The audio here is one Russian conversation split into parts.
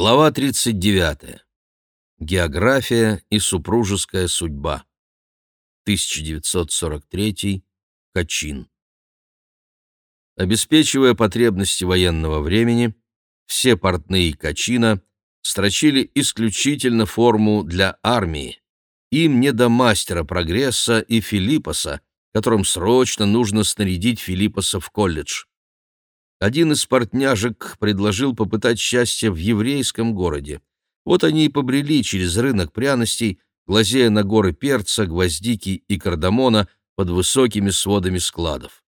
Глава 39. География и супружеская судьба. 1943. Качин. Обеспечивая потребности военного времени, все портные Качина строчили исключительно форму для армии. Им не до мастера прогресса и Филиппоса, которым срочно нужно снарядить Филиппоса в колледж. Один из портняжек предложил попытать счастье в еврейском городе. Вот они и побрели через рынок пряностей, глазея на горы перца, гвоздики и кардамона под высокими сводами складов.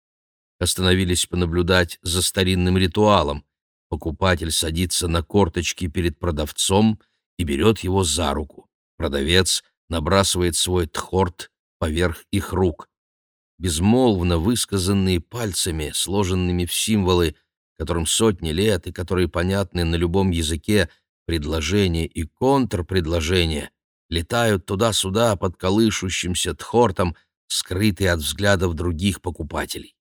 Остановились понаблюдать за старинным ритуалом. Покупатель садится на корточки перед продавцом и берет его за руку. Продавец набрасывает свой тхорт поверх их рук безмолвно высказанные пальцами, сложенными в символы, которым сотни лет и которые понятны на любом языке, предложения и контрпредложения, летают туда-сюда под колышущимся тхортом, скрытые от взглядов других покупателей.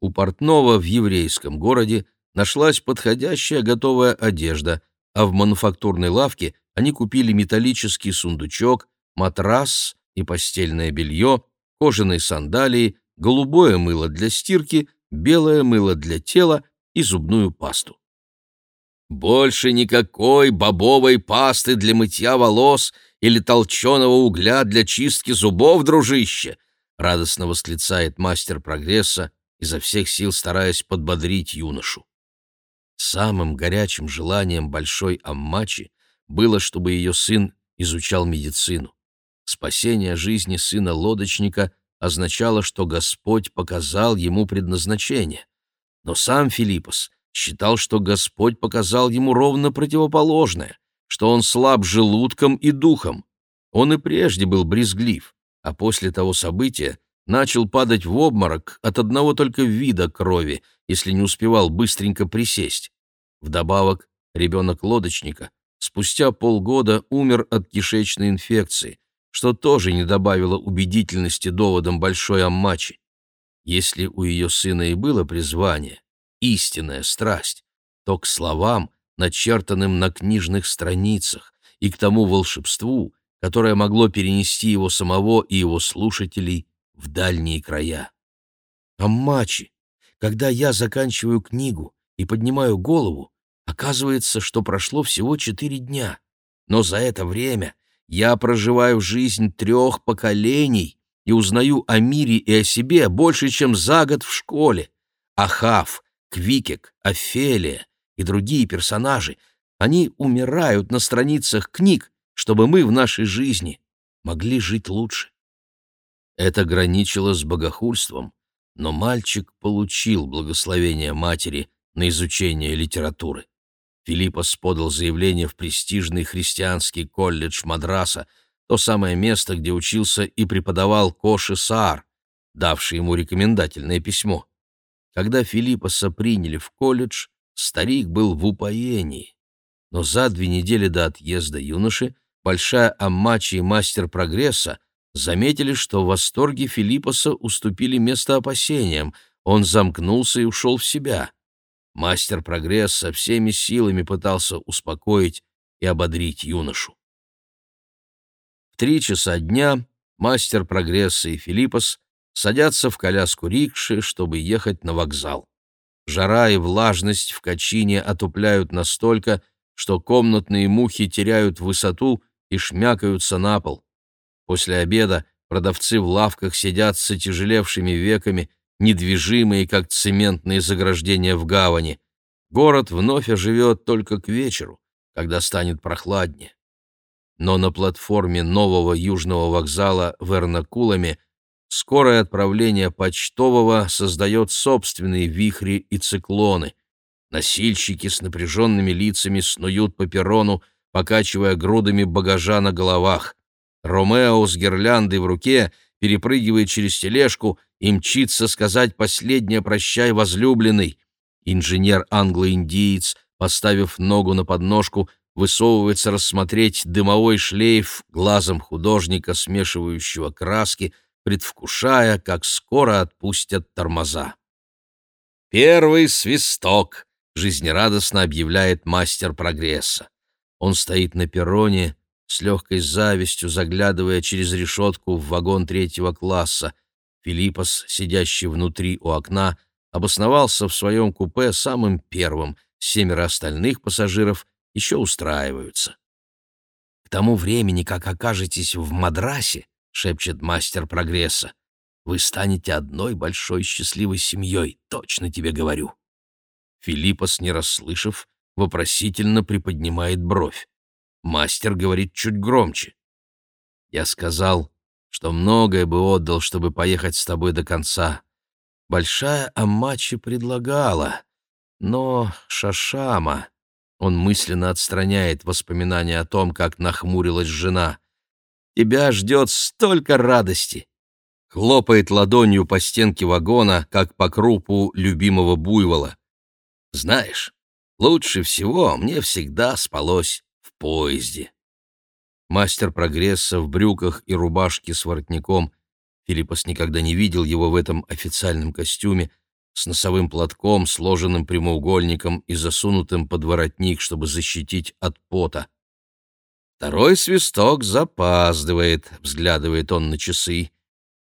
У портного в еврейском городе нашлась подходящая готовая одежда, а в мануфактурной лавке они купили металлический сундучок, матрас и постельное белье, кожаные сандалии, голубое мыло для стирки, белое мыло для тела и зубную пасту. «Больше никакой бобовой пасты для мытья волос или толченого угля для чистки зубов, дружище!» — радостно восклицает мастер прогресса, изо всех сил стараясь подбодрить юношу. Самым горячим желанием большой Аммачи было, чтобы ее сын изучал медицину. Спасение жизни сына лодочника означало, что Господь показал ему предназначение. Но сам Филиппос считал, что Господь показал ему ровно противоположное, что он слаб желудком и духом. Он и прежде был брезглив, а после того события начал падать в обморок от одного только вида крови, если не успевал быстренько присесть. Вдобавок, ребенок лодочника спустя полгода умер от кишечной инфекции, что тоже не добавило убедительности доводам большой Аммачи. Если у ее сына и было призвание, истинная страсть, то к словам, начертанным на книжных страницах, и к тому волшебству, которое могло перенести его самого и его слушателей в дальние края. Аммачи, когда я заканчиваю книгу и поднимаю голову, оказывается, что прошло всего четыре дня, но за это время я проживаю жизнь трех поколений и узнаю о мире и о себе больше, чем за год в школе. Ахав, Квикек, Офелия и другие персонажи, они умирают на страницах книг, чтобы мы в нашей жизни могли жить лучше. Это граничило с богохульством, но мальчик получил благословение матери на изучение литературы. Филиппос подал заявление в престижный христианский колледж Мадраса, то самое место, где учился и преподавал Коши Саар, давший ему рекомендательное письмо. Когда Филиппоса приняли в колледж, старик был в упоении. Но за две недели до отъезда юноши Большая Аммачи и Мастер Прогресса заметили, что в восторге Филиппоса уступили место опасениям, он замкнулся и ушел в себя. Мастер прогресса всеми силами пытался успокоить и ободрить юношу. В три часа дня мастер прогресса и Филиппос садятся в коляску рикши, чтобы ехать на вокзал. Жара и влажность в качине отупляют настолько, что комнатные мухи теряют высоту и шмякаются на пол. После обеда продавцы в лавках сидят с отяжелевшими веками недвижимые, как цементные заграждения в гавани. Город вновь оживет только к вечеру, когда станет прохладнее. Но на платформе нового южного вокзала в Эрнакуламе скорое отправление почтового создает собственные вихри и циклоны. Носильщики с напряженными лицами снуют по перрону, покачивая грудами багажа на головах. Ромео с гирляндой в руке перепрыгивает через тележку и мчится сказать последнее «прощай, возлюбленный». Инженер англо-индиец, поставив ногу на подножку, высовывается рассмотреть дымовой шлейф глазом художника, смешивающего краски, предвкушая, как скоро отпустят тормоза. Первый свисток. жизнерадостно объявляет мастер прогресса. Он стоит на перроне, с легкой завистью заглядывая через решетку в вагон третьего класса. Филиппос, сидящий внутри у окна, обосновался в своем купе самым первым, семеро остальных пассажиров еще устраиваются. «К тому времени, как окажетесь в Мадрасе, — шепчет мастер прогресса, — вы станете одной большой счастливой семьей, точно тебе говорю». Филиппос, не расслышав, вопросительно приподнимает бровь. Мастер говорит чуть громче. «Я сказал, что многое бы отдал, чтобы поехать с тобой до конца. Большая Амачи предлагала, но Шашама...» Он мысленно отстраняет воспоминания о том, как нахмурилась жена. «Тебя ждет столько радости!» Хлопает ладонью по стенке вагона, как по крупу любимого буйвола. «Знаешь, лучше всего мне всегда спалось в поезде». Мастер прогресса в брюках и рубашке с воротником. Филиппос никогда не видел его в этом официальном костюме, с носовым платком, сложенным прямоугольником и засунутым под воротник, чтобы защитить от пота. Второй свисток запаздывает, взглядывает он на часы,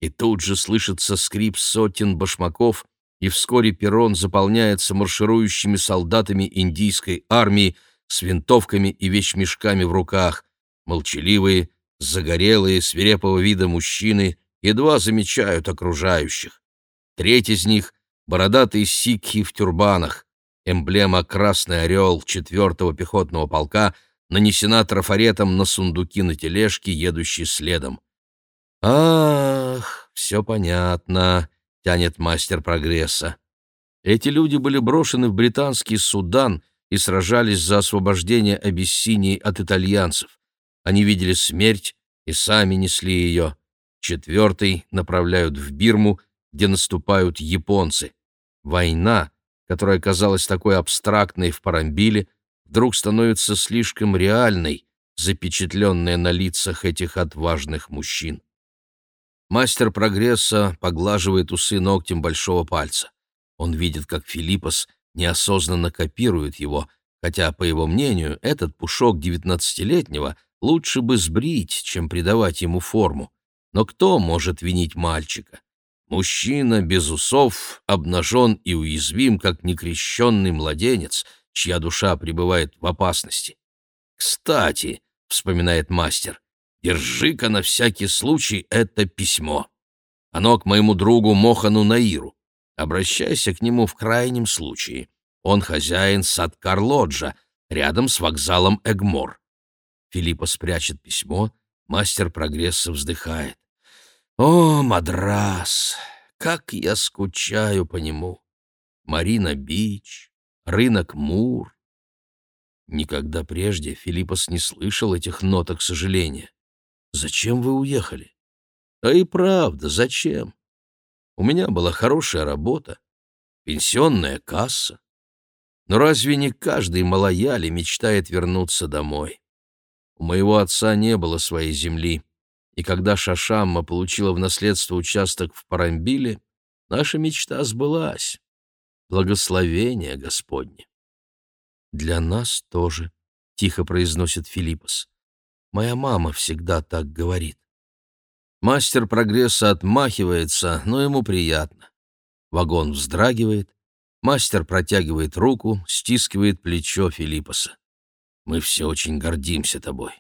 и тут же слышится скрип сотен башмаков, и вскоре перрон заполняется марширующими солдатами индийской армии с винтовками и вещмешками в руках. Молчаливые, загорелые, свирепого вида мужчины едва замечают окружающих. Треть из них бородатые сикхи в тюрбанах. Эмблема «Красный орел» 4-го пехотного полка нанесена трафаретом на сундуки на тележке, едущей следом. «Ах, все понятно», — тянет мастер прогресса. Эти люди были брошены в британский Судан и сражались за освобождение Абиссинии от итальянцев. Они видели смерть и сами несли ее. Четвертый направляют в Бирму, где наступают японцы. Война, которая казалась такой абстрактной в Парамбиле, вдруг становится слишком реальной, запечатленная на лицах этих отважных мужчин. Мастер прогресса поглаживает усы ногтем большого пальца. Он видит, как Филиппос неосознанно копирует его, хотя, по его мнению, этот пушок девятнадцатилетнего лучше бы сбрить, чем придавать ему форму. Но кто может винить мальчика? Мужчина без усов обнажен и уязвим, как некрещенный младенец, чья душа пребывает в опасности. «Кстати», — вспоминает мастер, — «держи-ка на всякий случай это письмо. Оно к моему другу Мохану Наиру. Обращайся к нему в крайнем случае. Он хозяин Садкар-Лоджа, рядом с вокзалом Эгмор». Филиппа спрячет письмо, мастер прогресса вздыхает. О, Мадрас! Как я скучаю по нему! Марина-Бич, рынок Мур. Никогда прежде Филиппос не слышал этих ноток сожаления. Зачем вы уехали? А и правда, зачем? У меня была хорошая работа, пенсионная касса. Но разве не каждый малояли мечтает вернуться домой? У моего отца не было своей земли и когда Шашамма получила в наследство участок в Парамбиле, наша мечта сбылась. Благословение Господне. «Для нас тоже», — тихо произносит Филиппос. «Моя мама всегда так говорит». Мастер прогресса отмахивается, но ему приятно. Вагон вздрагивает, мастер протягивает руку, стискивает плечо Филиппоса. «Мы все очень гордимся тобой.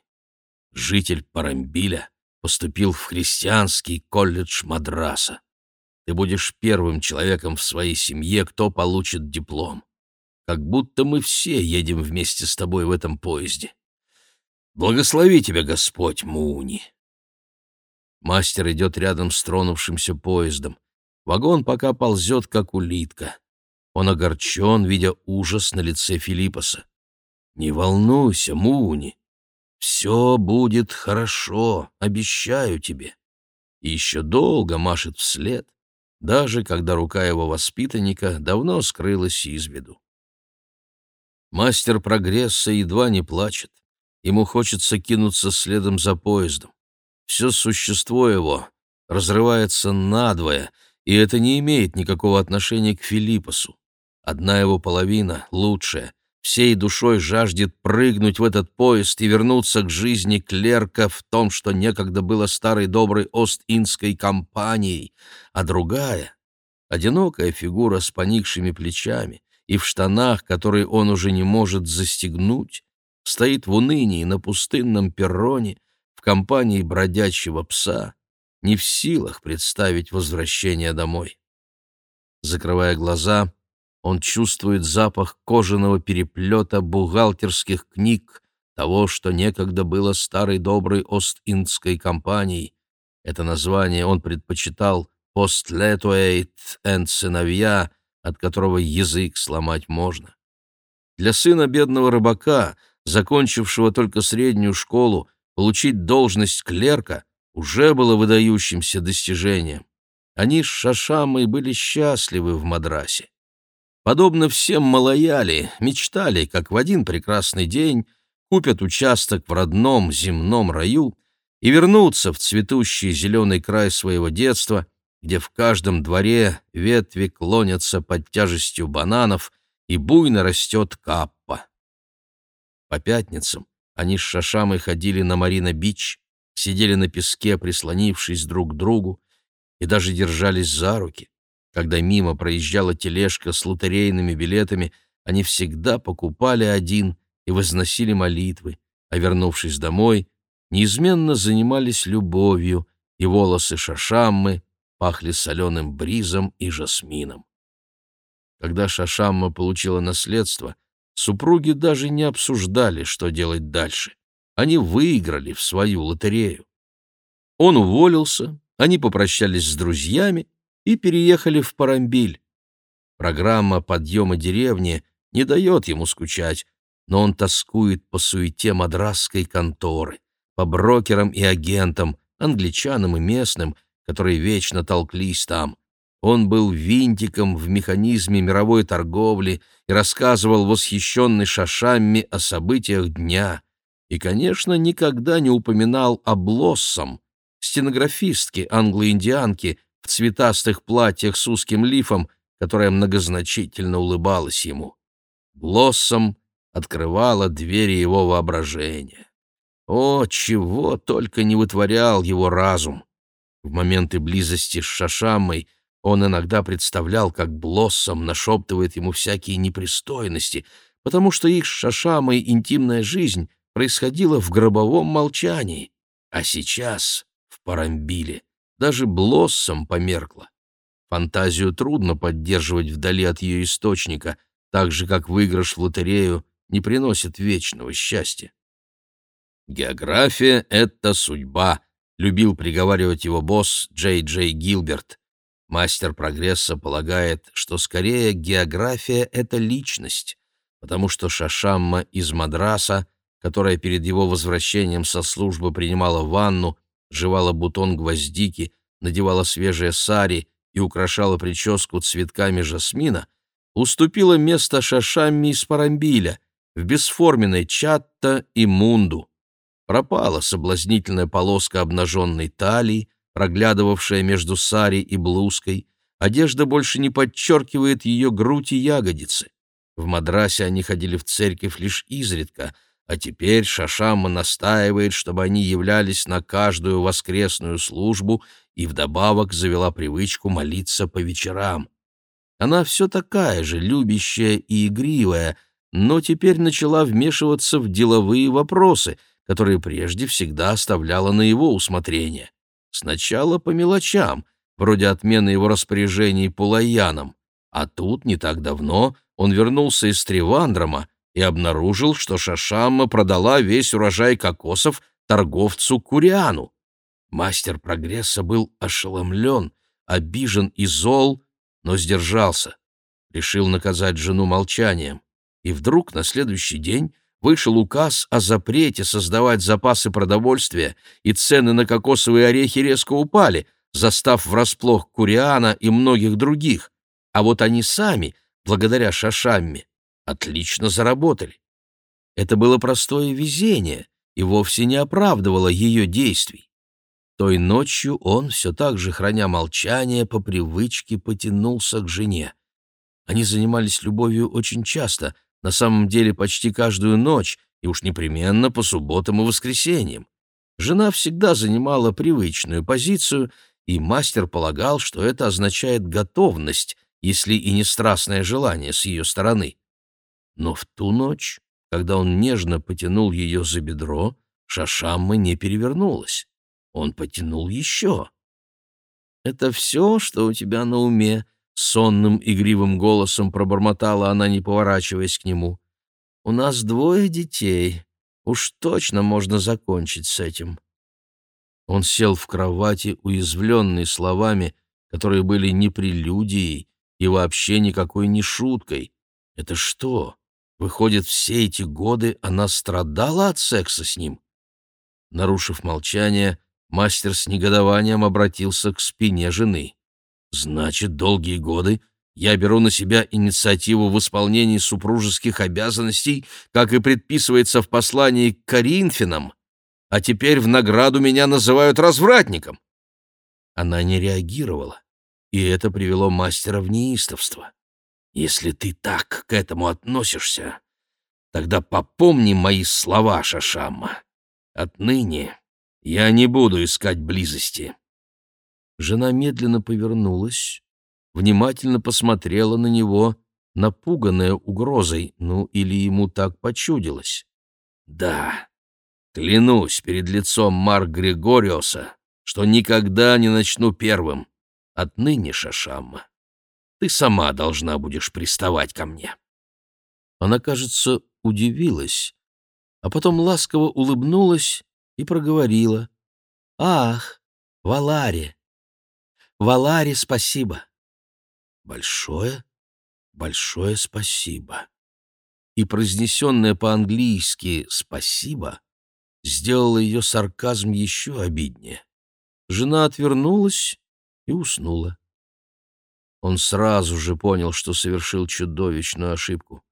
Житель Парамбиля — поступил в христианский колледж Мадраса. Ты будешь первым человеком в своей семье, кто получит диплом. Как будто мы все едем вместе с тобой в этом поезде. Благослови тебя, Господь, Муни. Мастер идет рядом с тронувшимся поездом. Вагон пока ползет, как улитка. Он огорчен, видя ужас на лице Филиппоса. «Не волнуйся, Муни, «Все будет хорошо, обещаю тебе». И еще долго машет вслед, даже когда рука его воспитанника давно скрылась из виду. Мастер прогресса едва не плачет. Ему хочется кинуться следом за поездом. Все существо его разрывается надвое, и это не имеет никакого отношения к Филиппосу. Одна его половина, лучшая, всей душой жаждет прыгнуть в этот поезд и вернуться к жизни клерка в том, что некогда было старой доброй Ост-Индской компанией, а другая — одинокая фигура с поникшими плечами и в штанах, которые он уже не может застегнуть, стоит в унынии на пустынном перроне в компании бродячего пса, не в силах представить возвращение домой. Закрывая глаза, он чувствует запах кожаного переплета бухгалтерских книг, того, что некогда было старой доброй Ост-Индской компанией. Это название он предпочитал «Постлетуэйт энд сыновья», от которого язык сломать можно. Для сына бедного рыбака, закончившего только среднюю школу, получить должность клерка уже было выдающимся достижением. Они с Шашамой были счастливы в Мадрасе. Подобно всем малояли, мечтали, как в один прекрасный день купят участок в родном земном раю и вернутся в цветущий зеленый край своего детства, где в каждом дворе ветви клонятся под тяжестью бананов и буйно растет каппа. По пятницам они с Шашамой ходили на Марина-Бич, сидели на песке, прислонившись друг к другу, и даже держались за руки. Когда мимо проезжала тележка с лотерейными билетами, они всегда покупали один и возносили молитвы, а, вернувшись домой, неизменно занимались любовью, и волосы Шашаммы пахли соленым бризом и жасмином. Когда Шашамма получила наследство, супруги даже не обсуждали, что делать дальше. Они выиграли в свою лотерею. Он уволился, они попрощались с друзьями и переехали в Парамбиль. Программа подъема деревни не дает ему скучать, но он тоскует по суете мадрасской конторы, по брокерам и агентам, англичанам и местным, которые вечно толклись там. Он был винтиком в механизме мировой торговли и рассказывал восхищенный Шашамми о событиях дня. И, конечно, никогда не упоминал о Блоссом, стенографистке англо-индианке, в цветастых платьях с узким лифом, которая многозначительно улыбалась ему. Блоссом открывала двери его воображения. О, чего только не вытворял его разум! В моменты близости с Шашамой он иногда представлял, как Блоссом нашептывает ему всякие непристойности, потому что их с Шашамой интимная жизнь происходила в гробовом молчании, а сейчас в Парамбиле даже Блоссом померкла. Фантазию трудно поддерживать вдали от ее источника, так же, как выигрыш в лотерею не приносит вечного счастья. «География — это судьба», — любил приговаривать его босс Джей Джей Гилберт. Мастер прогресса полагает, что скорее география — это личность, потому что Шашамма из Мадраса, которая перед его возвращением со службы принимала ванну, жевала бутон гвоздики, надевала свежие сари и украшала прическу цветками жасмина, уступила место шашамми из Парамбиля в бесформенной чатта и мунду. Пропала соблазнительная полоска обнаженной талии, проглядывавшая между сари и блузкой, одежда больше не подчеркивает ее грудь и ягодицы. В Мадрасе они ходили в церковь лишь изредка, а теперь Шашама настаивает, чтобы они являлись на каждую воскресную службу и вдобавок завела привычку молиться по вечерам. Она все такая же, любящая и игривая, но теперь начала вмешиваться в деловые вопросы, которые прежде всегда оставляла на его усмотрение. Сначала по мелочам, вроде отмены его распоряжений Пулаяном, а тут, не так давно, он вернулся из Тревандрома, и обнаружил, что Шашамма продала весь урожай кокосов торговцу Куриану. Мастер прогресса был ошеломлен, обижен и зол, но сдержался. Решил наказать жену молчанием. И вдруг на следующий день вышел указ о запрете создавать запасы продовольствия, и цены на кокосовые орехи резко упали, застав врасплох Куриана и многих других. А вот они сами, благодаря Шашамме, отлично заработали. Это было простое везение и вовсе не оправдывало ее действий. Той ночью он, все так же храня молчание, по привычке потянулся к жене. Они занимались любовью очень часто, на самом деле почти каждую ночь, и уж непременно по субботам и воскресеньям. Жена всегда занимала привычную позицию, и мастер полагал, что это означает готовность, если и не страстное желание с ее стороны. Но в ту ночь, когда он нежно потянул ее за бедро, Шашамма не перевернулась. Он потянул еще. «Это все, что у тебя на уме?» — сонным игривым голосом пробормотала она, не поворачиваясь к нему. «У нас двое детей. Уж точно можно закончить с этим». Он сел в кровати, уязвленный словами, которые были не прелюдией и вообще никакой не шуткой. Это что? Выходит, все эти годы она страдала от секса с ним? Нарушив молчание, мастер с негодованием обратился к спине жены. «Значит, долгие годы я беру на себя инициативу в исполнении супружеских обязанностей, как и предписывается в послании к Коринфянам, а теперь в награду меня называют развратником». Она не реагировала, и это привело мастера в неистовство. «Если ты так к этому относишься, тогда попомни мои слова, Шашамма. Отныне я не буду искать близости». Жена медленно повернулась, внимательно посмотрела на него, напуганная угрозой, ну или ему так почудилось. «Да, клянусь перед лицом Марк Григориоса, что никогда не начну первым. Отныне, Шашамма, ты сама должна будешь приставать ко мне». Она, кажется, удивилась, а потом ласково улыбнулась и проговорила. «Ах, Валаре! Валаре спасибо!» «Большое, большое спасибо!» И произнесенное по-английски «спасибо» сделало ее сарказм еще обиднее. Жена отвернулась и уснула. Он сразу же понял, что совершил чудовищную ошибку.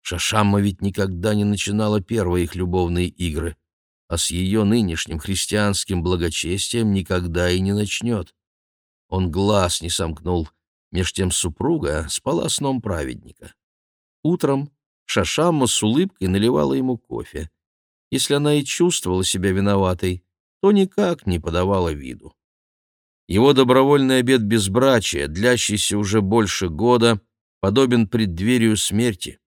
Шашамма ведь никогда не начинала первые их любовные игры, а с ее нынешним христианским благочестием никогда и не начнет. Он глаз не сомкнул, меж тем супруга спала сном праведника. Утром Шашамма с улыбкой наливала ему кофе. Если она и чувствовала себя виноватой, то никак не подавала виду. Его добровольный обет безбрачия, длящийся уже больше года, подобен преддверию смерти.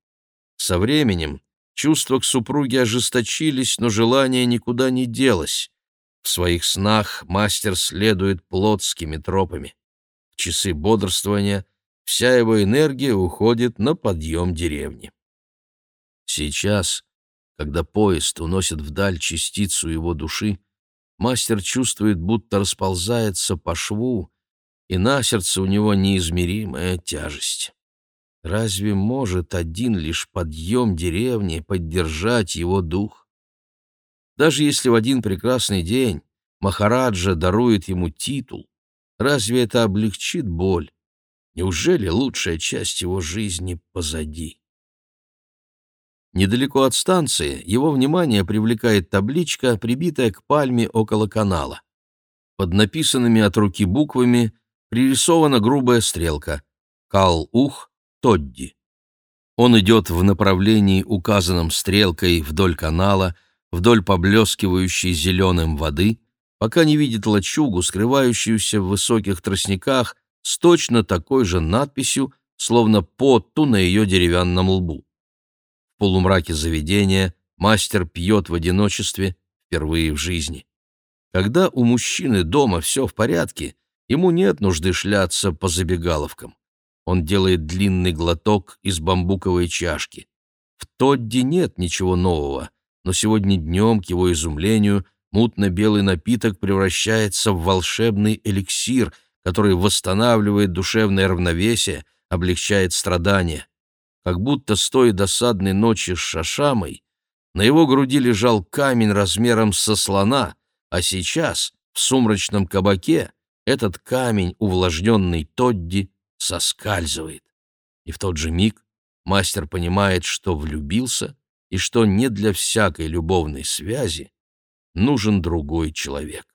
Со временем чувства к супруге ожесточились, но желание никуда не делось. В своих снах мастер следует плотскими тропами. В часы бодрствования вся его энергия уходит на подъем деревни. Сейчас, когда поезд уносит вдаль частицу его души, мастер чувствует, будто расползается по шву, и на сердце у него неизмеримая тяжесть. Разве может один лишь подъем деревни поддержать его дух? Даже если в один прекрасный день Махараджа дарует ему титул, разве это облегчит боль? Неужели лучшая часть его жизни позади? Недалеко от станции его внимание привлекает табличка, прибитая к пальме около канала. Под написанными от руки буквами пририсована грубая стрелка «Кал-Ух», Тодди. Он идет в направлении, указанном стрелкой вдоль канала, вдоль поблескивающей зеленым воды, пока не видит лачугу, скрывающуюся в высоких тростниках, с точно такой же надписью, словно потту на ее деревянном лбу. Полумраке заведения мастер пьет в одиночестве впервые в жизни. Когда у мужчины дома все в порядке, ему нет нужды шляться по забегаловкам. Он делает длинный глоток из бамбуковой чашки. В Тодди нет ничего нового, но сегодня днем, к его изумлению, мутно-белый напиток превращается в волшебный эликсир, который восстанавливает душевное равновесие, облегчает страдания. Как будто с той досадной ночи с шашамой на его груди лежал камень размером со слона, а сейчас, в сумрачном кабаке, этот камень, увлажненный Тодди, соскальзывает. И в тот же миг мастер понимает, что влюбился и что не для всякой любовной связи нужен другой человек.